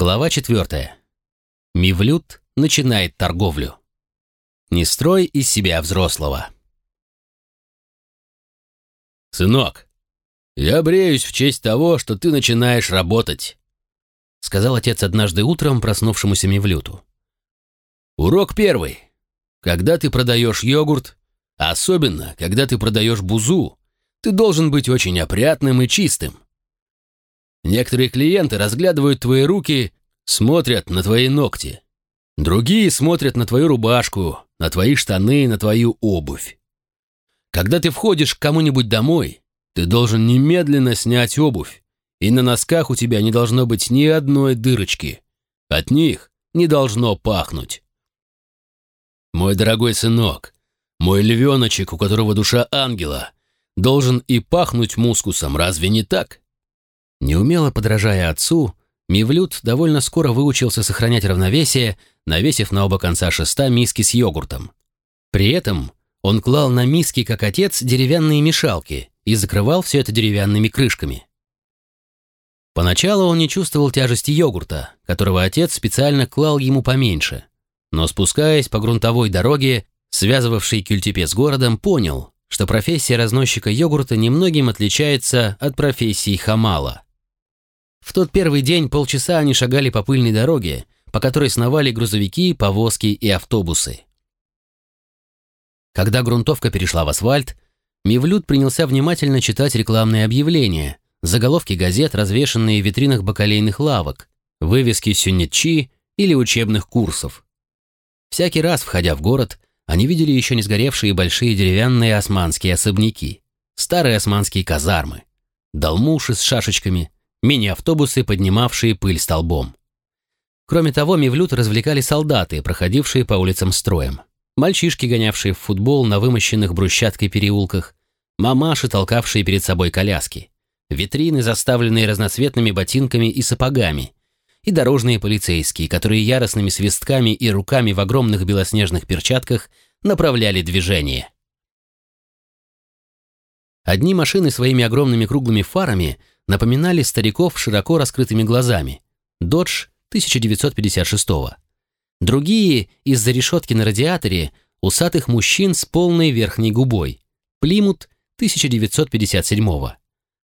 Глава 4. Мивлют начинает торговлю. Не строй из себя взрослого. «Сынок, я бреюсь в честь того, что ты начинаешь работать», сказал отец однажды утром проснувшемуся Мивлюту. «Урок первый. Когда ты продаешь йогурт, особенно когда ты продаешь бузу, ты должен быть очень опрятным и чистым. Некоторые клиенты разглядывают твои руки, смотрят на твои ногти. Другие смотрят на твою рубашку, на твои штаны, на твою обувь. Когда ты входишь к кому-нибудь домой, ты должен немедленно снять обувь, и на носках у тебя не должно быть ни одной дырочки. От них не должно пахнуть. Мой дорогой сынок, мой львеночек, у которого душа ангела, должен и пахнуть мускусом, разве не так? Неумело подражая отцу, Мивлют довольно скоро выучился сохранять равновесие, навесив на оба конца шеста миски с йогуртом. При этом он клал на миски, как отец, деревянные мешалки и закрывал все это деревянными крышками. Поначалу он не чувствовал тяжести йогурта, которого отец специально клал ему поменьше, но спускаясь по грунтовой дороге, связывавшей Кюльтепе с городом, понял, что профессия разносчика йогурта немногим отличается от профессии хамала – в тот первый день полчаса они шагали по пыльной дороге, по которой сновали грузовики, повозки и автобусы. Когда грунтовка перешла в асфальт, Мивлют принялся внимательно читать рекламные объявления, заголовки газет, развешанные в витринах бакалейных лавок, вывески сюннетчи или учебных курсов. Всякий раз, входя в город, они видели еще не сгоревшие большие деревянные османские особняки, старые османские казармы, долмуши с шашечками – мини-автобусы, поднимавшие пыль столбом. Кроме того, Мивлют развлекали солдаты, проходившие по улицам строем. Мальчишки, гонявшие в футбол на вымощенных брусчаткой переулках, мамаши, толкавшие перед собой коляски, витрины, заставленные разноцветными ботинками и сапогами, и дорожные полицейские, которые яростными свистками и руками в огромных белоснежных перчатках направляли движение. Одни машины своими огромными круглыми фарами напоминали стариков широко раскрытыми глазами. Додж 1956 -го. Другие из-за решетки на радиаторе усатых мужчин с полной верхней губой. Плимут 1957 -го.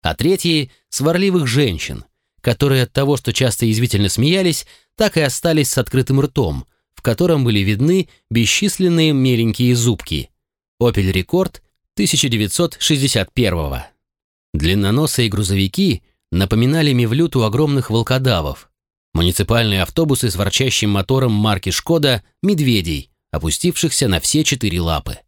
А третьи – сварливых женщин, которые от того, что часто язвительно смеялись, так и остались с открытым ртом, в котором были видны бесчисленные меленькие зубки. Opel Рекорд 1961 -го. Длинноносые грузовики напоминали Мевлюту огромных волкодавов. Муниципальные автобусы с ворчащим мотором марки «Шкода» — медведей, опустившихся на все четыре лапы.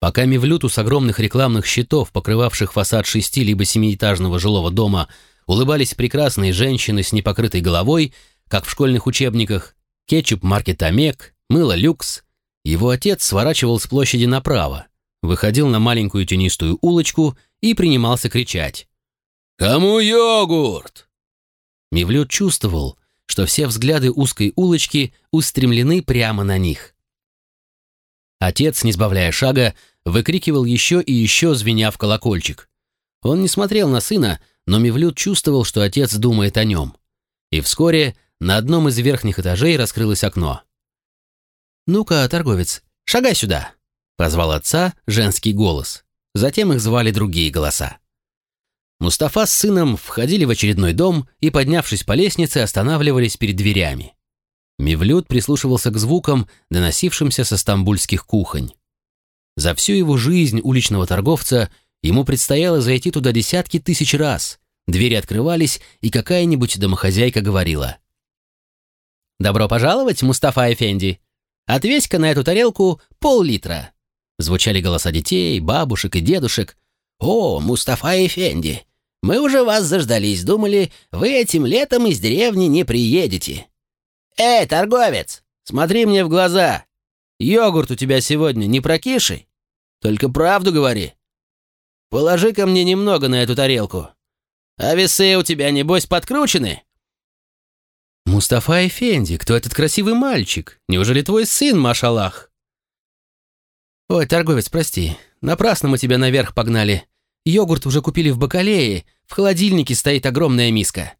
Пока Мевлюту с огромных рекламных щитов, покрывавших фасад шести- либо семиэтажного жилого дома, улыбались прекрасные женщины с непокрытой головой, как в школьных учебниках, кетчуп марки «Томек», мыло «Люкс», его отец сворачивал с площади направо, выходил на маленькую тенистую улочку и принимался кричать. «Кому йогурт?» Мивлют чувствовал, что все взгляды узкой улочки устремлены прямо на них. Отец, не сбавляя шага, выкрикивал еще и еще, звеня в колокольчик. Он не смотрел на сына, но Мивлют чувствовал, что отец думает о нем. И вскоре на одном из верхних этажей раскрылось окно. «Ну-ка, торговец, шагай сюда!» Позвал отца женский голос. Затем их звали другие голоса. Мустафа с сыном входили в очередной дом и, поднявшись по лестнице, останавливались перед дверями. Мивлют прислушивался к звукам, доносившимся со стамбульских кухонь. За всю его жизнь уличного торговца ему предстояло зайти туда десятки тысяч раз. Двери открывались, и какая-нибудь домохозяйка говорила. «Добро пожаловать, Мустафа Эфенди! Отвесь-ка на эту тарелку пол-литра!» Звучали голоса детей, бабушек и дедушек. «О, Мустафа Эфенди, мы уже вас заждались, думали, вы этим летом из деревни не приедете». «Эй, торговец, смотри мне в глаза! Йогурт у тебя сегодня не прокиший? Только правду говори. положи ко мне немного на эту тарелку. А весы у тебя, небось, подкручены?» «Мустафа Эфенди, кто этот красивый мальчик? Неужели твой сын, Машалах?» «Ой, торговец, прости. Напрасно мы тебя наверх погнали. Йогурт уже купили в бакалее. В холодильнике стоит огромная миска».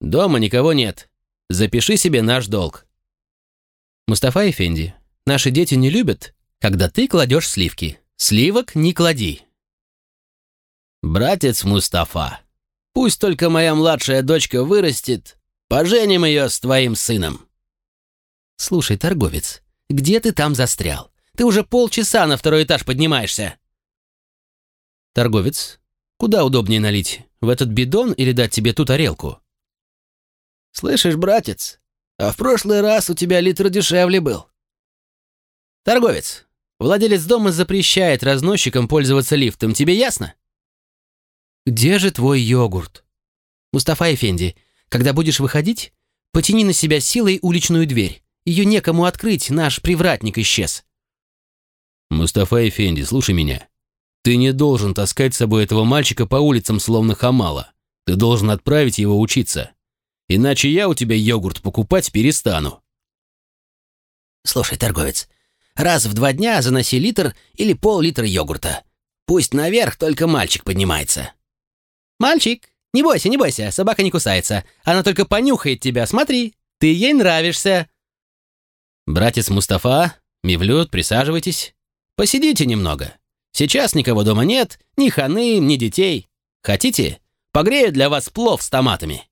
Дома никого нет. Запиши себе наш долг. Мустафа Эфенди, наши дети не любят, когда ты кладешь сливки. Сливок не клади. Братец Мустафа, пусть только моя младшая дочка вырастет, поженим ее с твоим сыном. Слушай, торговец, где ты там застрял? Ты уже полчаса на второй этаж поднимаешься. Торговец, куда удобнее налить? В этот бидон или дать тебе ту тарелку? Слышишь, братец, а в прошлый раз у тебя литр дешевле был. Торговец, владелец дома запрещает разносчикам пользоваться лифтом, тебе ясно? Где же твой йогурт? Мустафа Эфенди, когда будешь выходить, потяни на себя силой уличную дверь. Ее некому открыть, наш привратник исчез. Мустафа Эфенди, слушай меня. Ты не должен таскать с собой этого мальчика по улицам, словно хамала. Ты должен отправить его учиться. Иначе я у тебя йогурт покупать перестану. Слушай, торговец, раз в два дня заноси литр или пол-литра йогурта. Пусть наверх только мальчик поднимается. Мальчик, не бойся, не бойся, собака не кусается. Она только понюхает тебя, смотри, ты ей нравишься. Братец Мустафа, Мивлют, присаживайтесь. Посидите немного. Сейчас никого дома нет, ни ханы, ни детей. Хотите? Погрею для вас плов с томатами.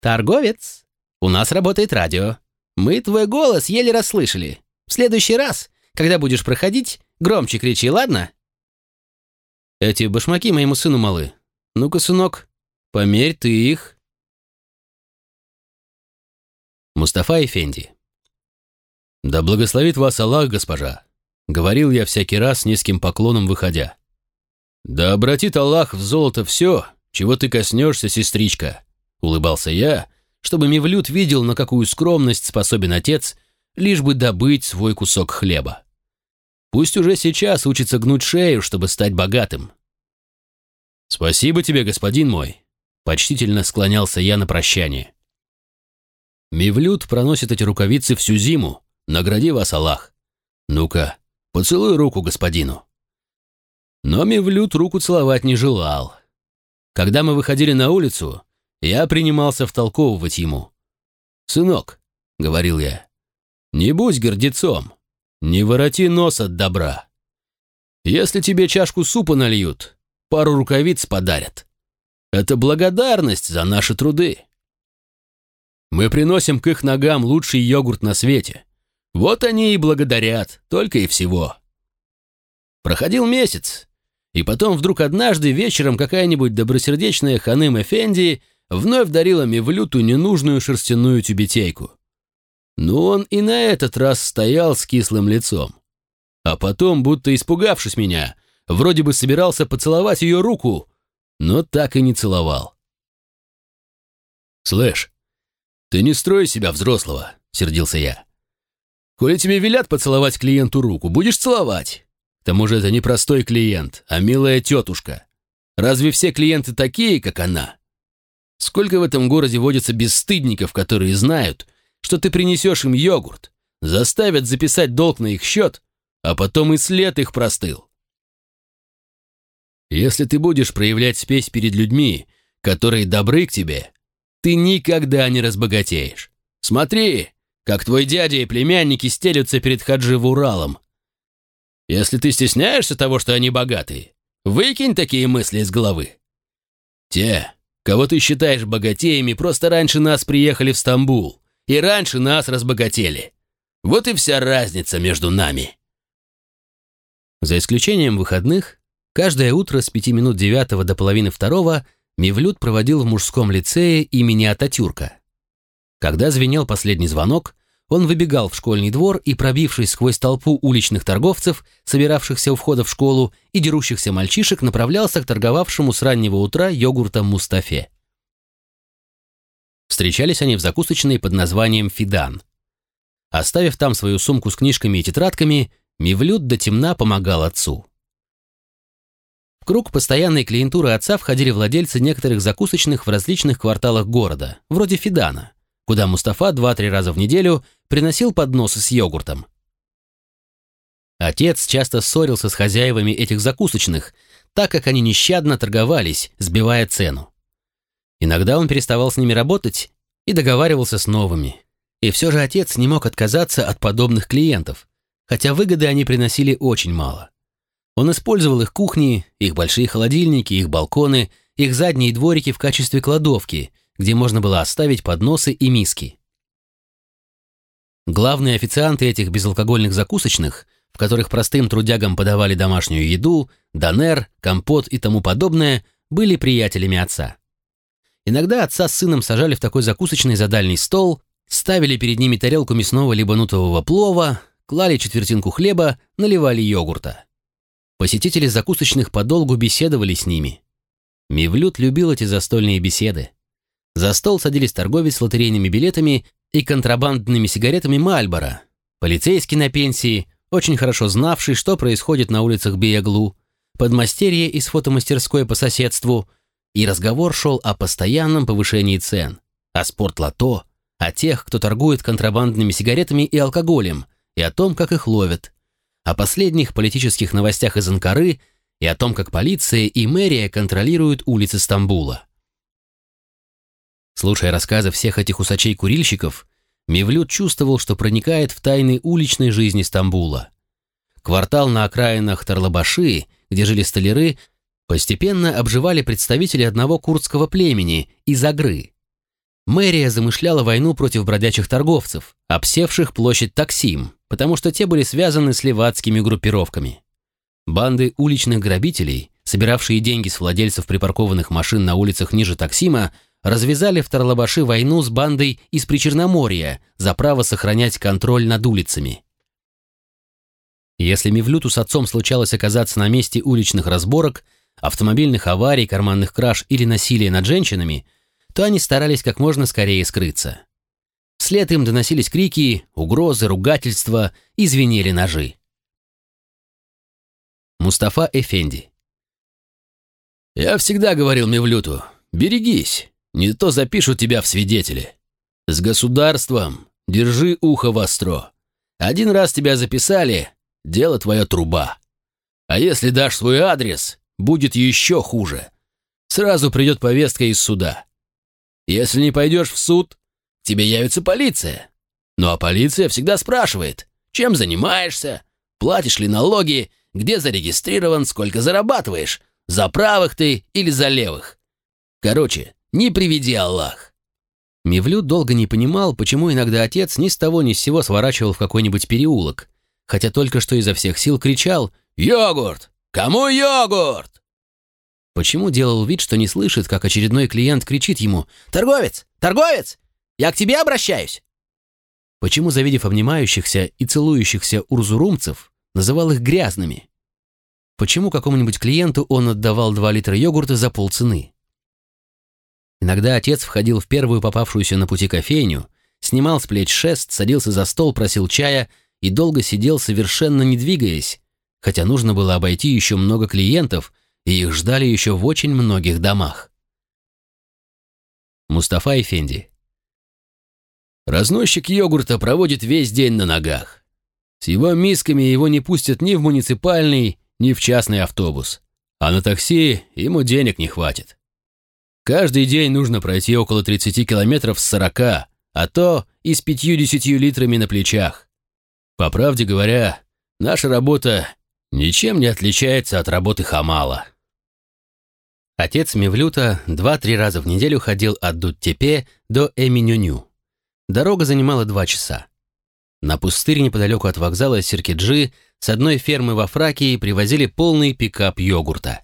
«Торговец, у нас работает радио. Мы твой голос еле расслышали. В следующий раз, когда будешь проходить, громче кричи, ладно?» «Эти башмаки моему сыну малы. Ну-ка, сынок, померь ты их». Мустафа Эфенди. «Да благословит вас Аллах, госпожа», — говорил я всякий раз с низким поклоном, выходя. «Да обратит Аллах в золото все, чего ты коснешься, сестричка», Улыбался я, чтобы Мевлюд видел, на какую скромность способен отец, лишь бы добыть свой кусок хлеба. Пусть уже сейчас учится гнуть шею, чтобы стать богатым. «Спасибо тебе, господин мой», — почтительно склонялся я на прощание. Мевлюд проносит эти рукавицы всю зиму, награди вас Аллах. Ну-ка, поцелуй руку господину. Но Мевлюд руку целовать не желал. Когда мы выходили на улицу, я принимался втолковывать ему. «Сынок», — говорил я, — «не будь гордецом, не вороти нос от добра. Если тебе чашку супа нальют, пару рукавиц подарят. Это благодарность за наши труды. Мы приносим к их ногам лучший йогурт на свете. Вот они и благодарят, только и всего». Проходил месяц, и потом вдруг однажды вечером какая-нибудь добросердечная ханым Эфенди — вновь дарила Мевлюту ненужную шерстяную тюбетейку. Но он и на этот раз стоял с кислым лицом. А потом, будто испугавшись меня, вроде бы собирался поцеловать ее руку, но так и не целовал. «Слышь, ты не строй себя взрослого», — сердился я. «Коли тебе велят поцеловать клиенту руку, будешь целовать. К тому же это не простой клиент, а милая тетушка. Разве все клиенты такие, как она?» Сколько в этом городе водится бесстыдников, которые знают, что ты принесешь им йогурт, заставят записать долг на их счет, а потом и след их простыл. Если ты будешь проявлять спесь перед людьми, которые добры к тебе, ты никогда не разбогатеешь. Смотри, как твой дядя и племянники стелются перед Хаджи Уралом. Если ты стесняешься того, что они богатые, выкинь такие мысли из головы. Те, Кого ты считаешь богатеями, просто раньше нас приехали в Стамбул, и раньше нас разбогатели. Вот и вся разница между нами. За исключением выходных, каждое утро с пяти минут девятого до половины второго Мивлют проводил в мужском лицее имени Ататюрка. Когда звенел последний звонок, он выбегал в школьный двор и, пробившись сквозь толпу уличных торговцев, собиравшихся у входа в школу и дерущихся мальчишек, направлялся к торговавшему с раннего утра йогуртом Мустафе. Встречались они в закусочной под названием «Фидан». Оставив там свою сумку с книжками и тетрадками, Мивлют до темна помогал отцу. В круг постоянной клиентуры отца входили владельцы некоторых закусочных в различных кварталах города, вроде Фидана, куда Мустафа два-три раза в неделю приносил подносы с йогуртом. Отец часто ссорился с хозяевами этих закусочных, так как они нещадно торговались, сбивая цену. Иногда он переставал с ними работать и договаривался с новыми. И все же отец не мог отказаться от подобных клиентов, хотя выгоды они приносили очень мало. Он использовал их кухни, их большие холодильники, их балконы, их задние дворики в качестве кладовки, где можно было оставить подносы и миски. Главные официанты этих безалкогольных закусочных, в которых простым трудягам подавали домашнюю еду, донер, компот и тому подобное, были приятелями отца. Иногда отца с сыном сажали в такой закусочный за дальний стол, ставили перед ними тарелку мясного либо нутового плова, клали четвертинку хлеба, наливали йогурта. Посетители закусочных подолгу беседовали с ними. Мивлют любил эти застольные беседы. За стол садились торговец с лотерейными билетами и контрабандными сигаретами Мальбора, полицейский на пенсии, очень хорошо знавший, что происходит на улицах Бияглу, подмастерье из фотомастерской по соседству, и разговор шел о постоянном повышении цен, о спортлото, о тех, кто торгует контрабандными сигаретами и алкоголем, и о том, как их ловят, о последних политических новостях из Анкары и о том, как полиция и мэрия контролируют улицы Стамбула. Слушая рассказы всех этих усачей-курильщиков, Мевлюд чувствовал, что проникает в тайны уличной жизни Стамбула. Квартал на окраинах Тарлабаши, где жили столяры, постепенно обживали представители одного курдского племени из Агры. Мэрия замышляла войну против бродячих торговцев, обсевших площадь Таксим, потому что те были связаны с левацкими группировками. Банды уличных грабителей, собиравшие деньги с владельцев припаркованных машин на улицах ниже Таксима, развязали в Тарлабаши войну с бандой из Причерноморья за право сохранять контроль над улицами. Если Мивлюту с отцом случалось оказаться на месте уличных разборок, автомобильных аварий, карманных краж или насилия над женщинами, то они старались как можно скорее скрыться. Вслед им доносились крики, угрозы, ругательства и звенели ножи. Мустафа Эфенди «Я всегда говорил Мевлюту, берегись, не то запишут тебя в свидетели. С государством держи ухо востро. Один раз тебя записали, дело твоя труба. А если дашь свой адрес, будет еще хуже. Сразу придет повестка из суда. Если не пойдешь в суд, тебе явится полиция. Ну а полиция всегда спрашивает, чем занимаешься, платишь ли налоги, где зарегистрирован, сколько зарабатываешь, за правых ты или за левых. Короче, не приведи Аллах. Мивлют долго не понимал, почему иногда отец ни с того ни с сего сворачивал в какой-нибудь переулок, хотя только что изо всех сил кричал «Йогурт! Кому йогурт?» Почему делал вид, что не слышит, как очередной клиент кричит ему «Торговец! Торговец! Я к тебе обращаюсь!» Почему, завидев обнимающихся и целующихся урзурумцев, называл их грязными? Почему какому-нибудь клиенту он отдавал 2 литра йогурта за полцены? Иногда отец входил в первую попавшуюся на пути кофейню, снимал с плеч шест, садился за стол, просил чая и долго сидел, совершенно не двигаясь, хотя нужно было обойти еще много клиентов, и их ждали еще в очень многих домах. Мустафа Эфенди Разносчик йогурта проводит весь день на ногах. С его мисками его не пустят ни в муниципальный, ни в частный автобус. А на такси ему денег не хватит. Каждый день нужно пройти около 30 километров с 40, а то и с 50 литрами на плечах. По правде говоря, наша работа ничем не отличается от работы хамала. Отец Мевлюта два-три раза в неделю ходил от Дуттепе до Эминюню. Дорога занимала два часа. На пустырь неподалеку от вокзала Сиркиджи с одной фермы во Фракии привозили полный пикап йогурта.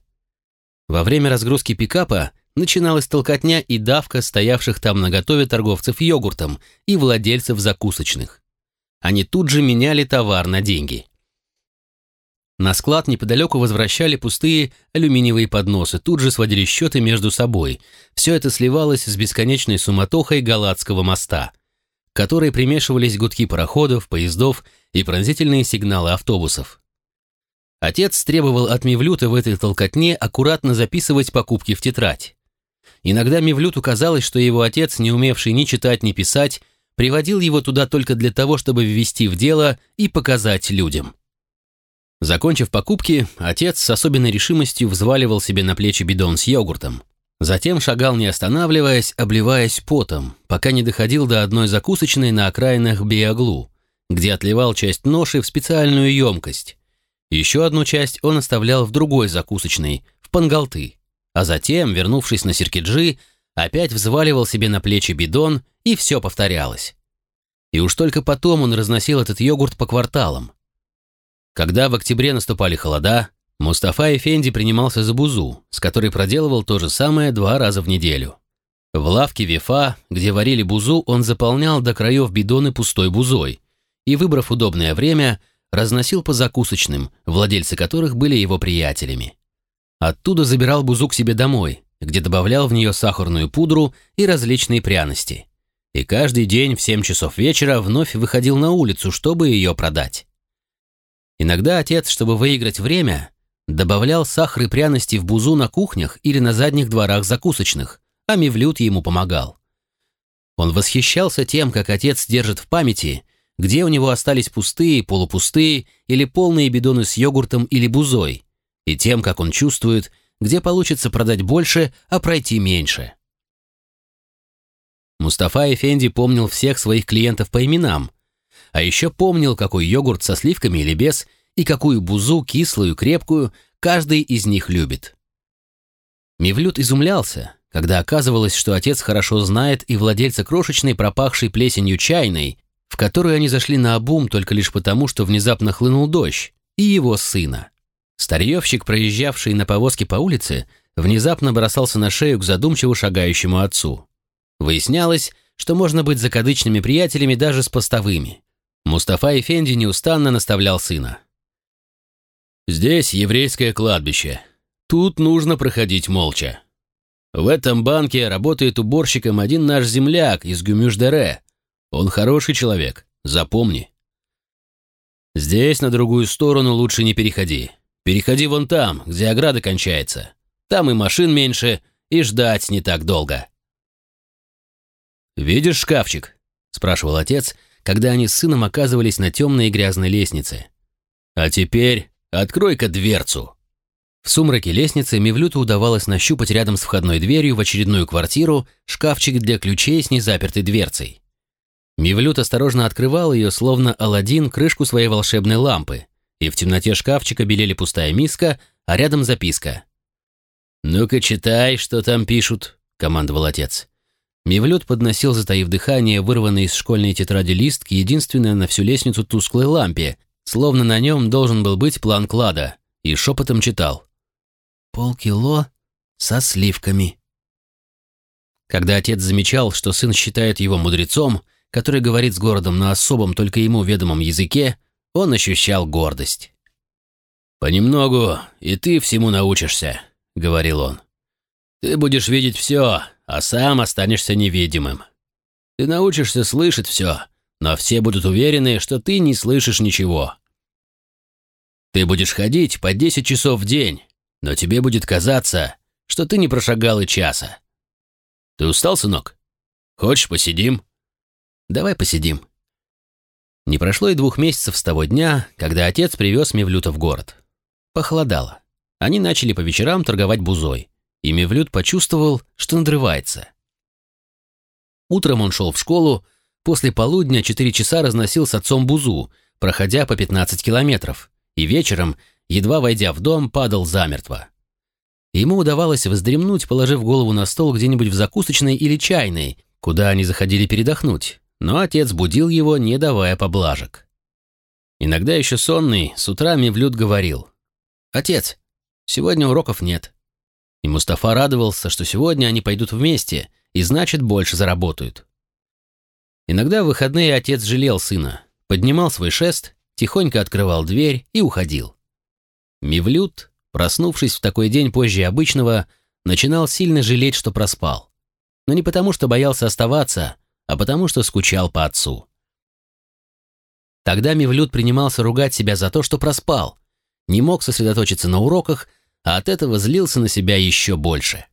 Во время разгрузки пикапа начиналась толкотня и давка стоявших там наготове торговцев йогуртом и владельцев закусочных. Они тут же меняли товар на деньги. На склад неподалеку возвращали пустые алюминиевые подносы, тут же сводили счеты между собой. Все это сливалось с бесконечной суматохой Галатского моста, к которой примешивались гудки пароходов, поездов и пронзительные сигналы автобусов. Отец требовал от Мивлюта в этой толкотне аккуратно записывать покупки в тетрадь. Иногда Мевлюту казалось, что его отец, не умевший ни читать, ни писать, приводил его туда только для того, чтобы ввести в дело и показать людям. Закончив покупки, отец с особенной решимостью взваливал себе на плечи бидон с йогуртом. Затем шагал не останавливаясь, обливаясь потом, пока не доходил до одной закусочной на окраинах Биаглу, где отливал часть ноши в специальную емкость. Еще одну часть он оставлял в другой закусочной, в Пангалты, а затем, вернувшись на Сиркиджи, опять взваливал себе на плечи бидон, и все повторялось. И уж только потом он разносил этот йогурт по кварталам. Когда в октябре наступали холода, Мустафа Эфенди принимался за бузу, с которой проделывал то же самое два раза в неделю. В лавке Вифа, где варили бузу, он заполнял до краев бидоны пустой бузой и, выбрав удобное время, разносил по закусочным, владельцы которых были его приятелями. Оттуда забирал бузу к себе домой, где добавлял в нее сахарную пудру и различные пряности. И каждый день в 7 часов вечера вновь выходил на улицу, чтобы ее продать. Иногда отец, чтобы выиграть время, Добавлял сахар и пряности в бузу на кухнях или на задних дворах закусочных, а Мевлюд ему помогал. Он восхищался тем, как отец держит в памяти, где у него остались пустые, полупустые или полные бидоны с йогуртом или бузой, и тем, как он чувствует, где получится продать больше, а пройти меньше. Мустафа Эфенди помнил всех своих клиентов по именам, а еще помнил, какой йогурт со сливками или без – и какую бузу, кислую, крепкую, каждый из них любит. Мивлют изумлялся, когда оказывалось, что отец хорошо знает и владельца крошечной пропахшей плесенью чайной, в которую они зашли на обум только лишь потому, что внезапно хлынул дождь, и его сына. Старьевщик, проезжавший на повозке по улице, внезапно бросался на шею к задумчиво шагающему отцу. Выяснялось, что можно быть закадычными приятелями даже с постовыми. Мустафа Эфенди неустанно наставлял сына. Здесь еврейское кладбище. Тут нужно проходить молча. В этом банке работает уборщиком один наш земляк из Гюмюждере. Он хороший человек, запомни. Здесь на другую сторону лучше не переходи. Переходи вон там, где ограда кончается. Там и машин меньше, и ждать не так долго. «Видишь шкафчик?» – спрашивал отец, когда они с сыном оказывались на темной и грязной лестнице. «А теперь «Открой-ка дверцу!» В сумраке лестницы Мевлюту удавалось нащупать рядом с входной дверью в очередную квартиру шкафчик для ключей с незапертой дверцей. Мевлют осторожно открывал ее, словно Аладдин, крышку своей волшебной лампы, и в темноте шкафчика белели пустая миска, а рядом записка. «Ну-ка читай, что там пишут», — командовал отец. Мевлют подносил, затаив дыхание, вырванный из школьной тетради лист к единственной на всю лестницу тусклой лампе, словно на нем должен был быть план клада, и шепотом читал. «Полкило со сливками». Когда отец замечал, что сын считает его мудрецом, который говорит с городом на особом только ему ведомом языке, он ощущал гордость. «Понемногу и ты всему научишься», — говорил он. «Ты будешь видеть все, а сам останешься невидимым. Ты научишься слышать все, но все будут уверены, что ты не слышишь ничего. Ты будешь ходить по 10 часов в день, но тебе будет казаться, что ты не прошагал и часа. Ты устал, сынок? Хочешь, посидим? Давай посидим. Не прошло и двух месяцев с того дня, когда отец привез Мевлюта в город. Похолодало. Они начали по вечерам торговать бузой, и Мевлют почувствовал, что надрывается. Утром он шел в школу, После полудня четыре часа разносил с отцом бузу, проходя по 15 километров, и вечером, едва войдя в дом, падал замертво. Ему удавалось вздремнуть, положив голову на стол где-нибудь в закусочной или чайной, куда они заходили передохнуть, но отец будил его, не давая поблажек. Иногда еще сонный, с утра Мевлюд говорил, «Отец, сегодня уроков нет». И Мустафа радовался, что сегодня они пойдут вместе, и значит, больше заработают. Иногда в выходные отец жалел сына, поднимал свой шест, тихонько открывал дверь и уходил. Мивлют, проснувшись в такой день позже обычного, начинал сильно жалеть, что проспал. Но не потому, что боялся оставаться, а потому, что скучал по отцу. Тогда Мивлют принимался ругать себя за то, что проспал, не мог сосредоточиться на уроках, а от этого злился на себя еще больше.